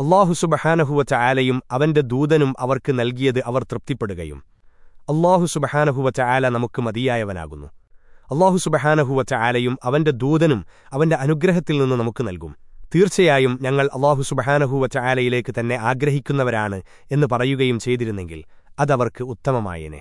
അള്ളാഹു സുബഹാനഹുവച്ച ആലയും അവന്റെ ദൂതനും അവർക്ക് നൽകിയത് അവർ തൃപ്തിപ്പെടുകയും. അള്ളാഹു സുബഹാനഹുവച്ച ആല നമുക്ക് മതിയായവനാകുന്നു. അള്ളാഹു സുബഹാനഹുവച്ച ആലയും അവന്റെ ദൂതനും അവന്റെ അനുഗ്രഹത്തിൽ നിന്ന് നമുക്ക് നൽകും. തീർച്ചയായും ഞങ്ങൾ അള്ളാഹു സുബഹാനഹുവച്ച ആലയിലേക്ക് തന്നെ ആഗ്രഹിക്കുന്നവരാണ് എന്ന് പറയുകയും ചെയ്തിരുന്നെങ്കിൽ അതവർക്ക് ഉത്തമമായേനെ.